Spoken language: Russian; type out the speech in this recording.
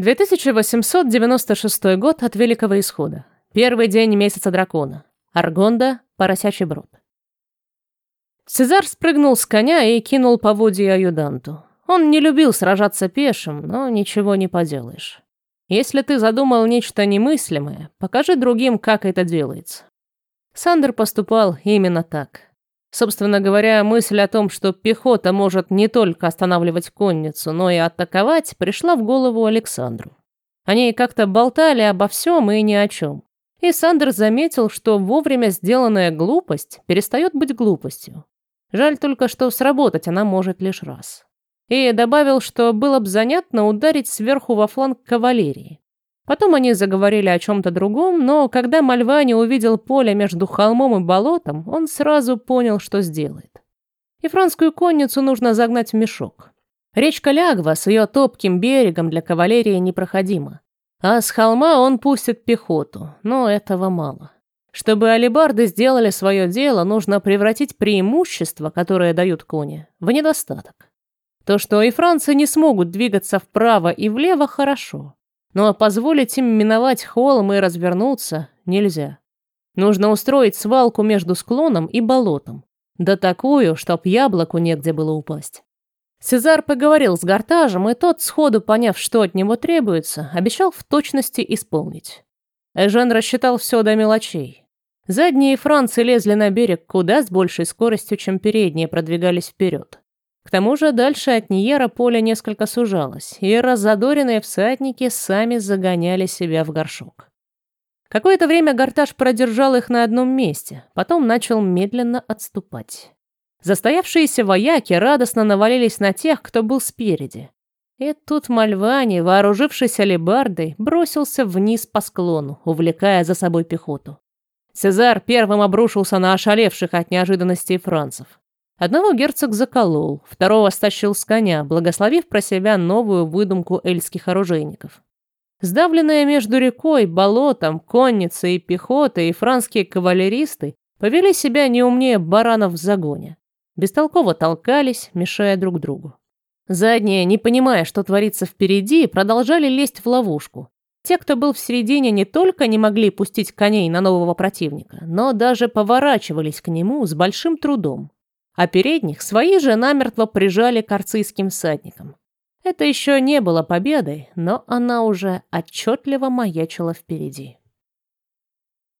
2896 год от Великого Исхода. Первый день месяца дракона. Аргонда, поросячий брод. Цезарь спрыгнул с коня и кинул поводья аюданту. Он не любил сражаться пешим, но ничего не поделаешь. Если ты задумал нечто немыслимое, покажи другим, как это делается. Сандер поступал именно так. Собственно говоря, мысль о том, что пехота может не только останавливать конницу, но и атаковать, пришла в голову Александру. Они как-то болтали обо всем и ни о чем. И Сандер заметил, что вовремя сделанная глупость перестает быть глупостью. Жаль только, что сработать она может лишь раз. И добавил, что было бы занятно ударить сверху во фланг кавалерии. Потом они заговорили о чем-то другом, но когда Мальвани увидел поле между холмом и болотом, он сразу понял, что сделает. И франскую конницу нужно загнать в мешок. Речка Лягва с ее топким берегом для кавалерии непроходима. А с холма он пустит пехоту, но этого мало. Чтобы алибарды сделали свое дело, нужно превратить преимущество, которое дают кони, в недостаток. То, что и францы не смогут двигаться вправо и влево, хорошо. Но позволить им миновать холм и развернуться нельзя. Нужно устроить свалку между склоном и болотом. Да такую, чтоб яблоку негде было упасть. Сезар поговорил с Гортажем, и тот, сходу поняв, что от него требуется, обещал в точности исполнить. Эжен рассчитал все до мелочей. Задние францы лезли на берег куда с большей скоростью, чем передние продвигались вперед. К тому же дальше от Ниера поле несколько сужалось, и разодоренные всадники сами загоняли себя в горшок. Какое-то время Гортаж продержал их на одном месте, потом начал медленно отступать. Застоявшиеся вояки радостно навалились на тех, кто был спереди. И тут Мальвани, вооружившись алебардой, бросился вниз по склону, увлекая за собой пехоту. Цезар первым обрушился на ошалевших от неожиданности францев. Одного герцог заколол, второго стащил с коня, благословив про себя новую выдумку эльских оружейников. Сдавленные между рекой, болотом, конницей и пехотой и франские кавалеристы повели себя не умнее баранов в загоне. Бестолково толкались, мешая друг другу. Задние, не понимая, что творится впереди, продолжали лезть в ловушку. Те, кто был в середине, не только не могли пустить коней на нового противника, но даже поворачивались к нему с большим трудом а передних свои же намертво прижали к арцийским всадникам. Это еще не было победой, но она уже отчетливо маячила впереди.